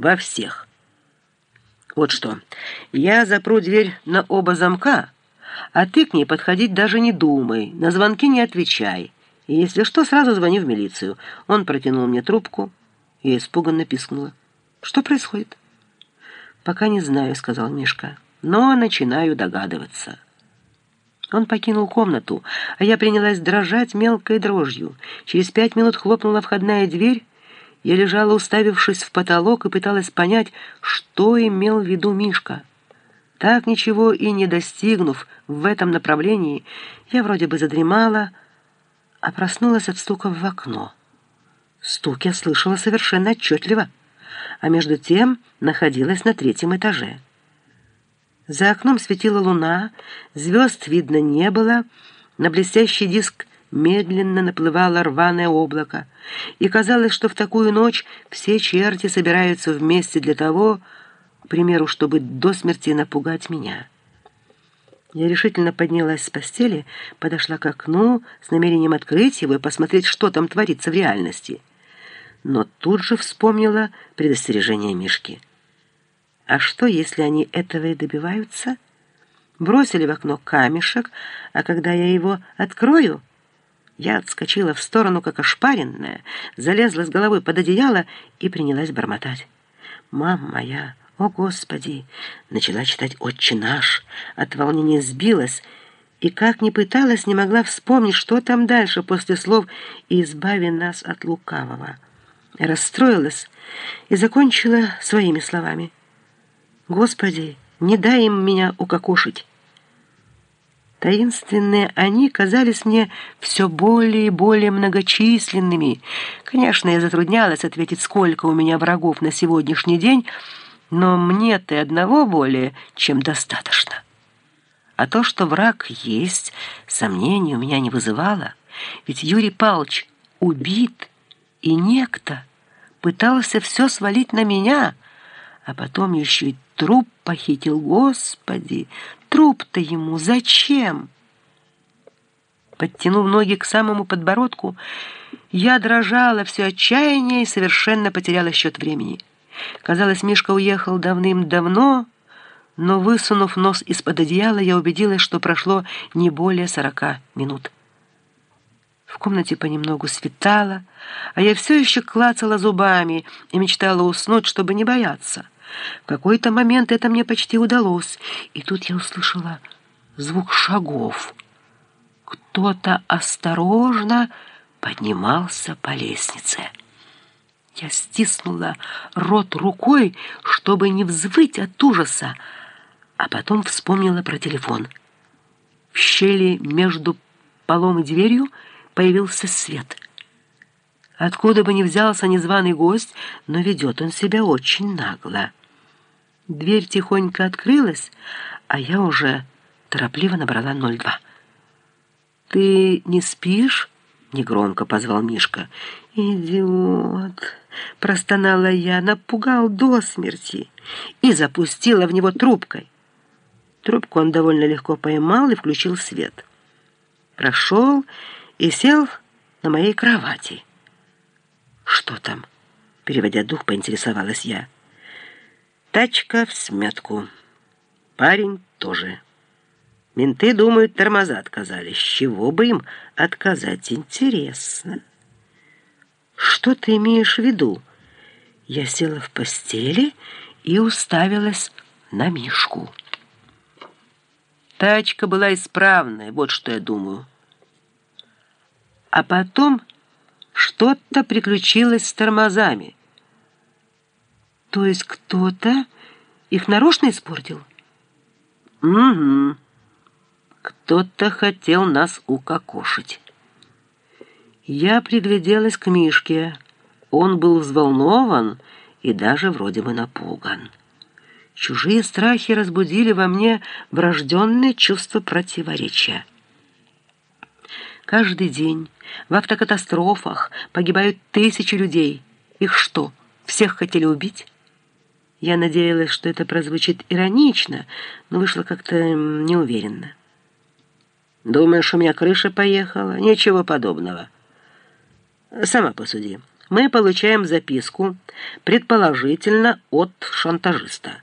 во всех. Вот что, я запру дверь на оба замка, а ты к ней подходить даже не думай, на звонки не отвечай. И если что, сразу звони в милицию. Он протянул мне трубку и испуганно пискнула. Что происходит? Пока не знаю, сказал Мишка, но начинаю догадываться. Он покинул комнату, а я принялась дрожать мелкой дрожью. Через пять минут хлопнула входная дверь. Я лежала, уставившись в потолок, и пыталась понять, что имел в виду Мишка. Так ничего и не достигнув в этом направлении, я вроде бы задремала, а проснулась от стука в окно. Стук я слышала совершенно отчетливо, а между тем находилась на третьем этаже. За окном светила луна, звезд видно не было, на блестящий диск медленно наплывало рваное облако, и казалось, что в такую ночь все черти собираются вместе для того, к примеру, чтобы до смерти напугать меня. Я решительно поднялась с постели, подошла к окну с намерением открыть его и посмотреть, что там творится в реальности. Но тут же вспомнила предостережение Мишки. А что, если они этого и добиваются? Бросили в окно камешек, а когда я его открою... Я отскочила в сторону, как ошпаренная, залезла с головой под одеяло и принялась бормотать. «Мама моя, о Господи!» Начала читать «Отче наш», от волнения сбилась, и как ни пыталась, не могла вспомнить, что там дальше после слов «Избави нас от лукавого». Расстроилась и закончила своими словами – Господи, не дай им меня укокошить. Таинственные они казались мне все более и более многочисленными. Конечно, я затруднялась ответить, сколько у меня врагов на сегодняшний день, но мне-то одного более, чем достаточно. А то, что враг есть, сомнений у меня не вызывало. Ведь Юрий Павлович убит, и некто пытался все свалить на меня, а потом еще и Труп похитил, Господи! Труп-то ему зачем? Подтянув ноги к самому подбородку, я дрожала все отчаяние и совершенно потеряла счет времени. Казалось, Мишка уехал давным-давно, но, высунув нос из-под одеяла, я убедилась, что прошло не более сорока минут. В комнате понемногу светало, а я все еще клацала зубами и мечтала уснуть, чтобы не бояться. В какой-то момент это мне почти удалось, и тут я услышала звук шагов. Кто-то осторожно поднимался по лестнице. Я стиснула рот рукой, чтобы не взвыть от ужаса, а потом вспомнила про телефон. В щели между полом и дверью появился свет. Откуда бы ни взялся незваный гость, но ведет он себя очень нагло. Дверь тихонько открылась, а я уже торопливо набрала 02. «Ты не спишь?» — негромко позвал Мишка. «Идиот!» — простонала я, напугал до смерти и запустила в него трубкой. Трубку он довольно легко поймал и включил свет. Прошел и сел на моей кровати. «Что там?» — переводя дух, поинтересовалась я. Тачка в сметку. Парень тоже. Менты думают, тормоза отказались. чего бы им отказать? Интересно. Что ты имеешь в виду? Я села в постели и уставилась на Мишку. Тачка была исправная, вот что я думаю. А потом что-то приключилось с тормозами. То есть кто-то их нарочно испортил? Угу. Кто-то хотел нас укокошить. Я пригляделась к Мишке. Он был взволнован и даже вроде бы напуган. Чужие страхи разбудили во мне врожденное чувство противоречия. Каждый день в автокатастрофах погибают тысячи людей. Их что, всех хотели убить? Я надеялась, что это прозвучит иронично, но вышло как-то неуверенно. «Думаешь, у меня крыша поехала? Ничего подобного. Сама посуди. мы получаем записку, предположительно от шантажиста.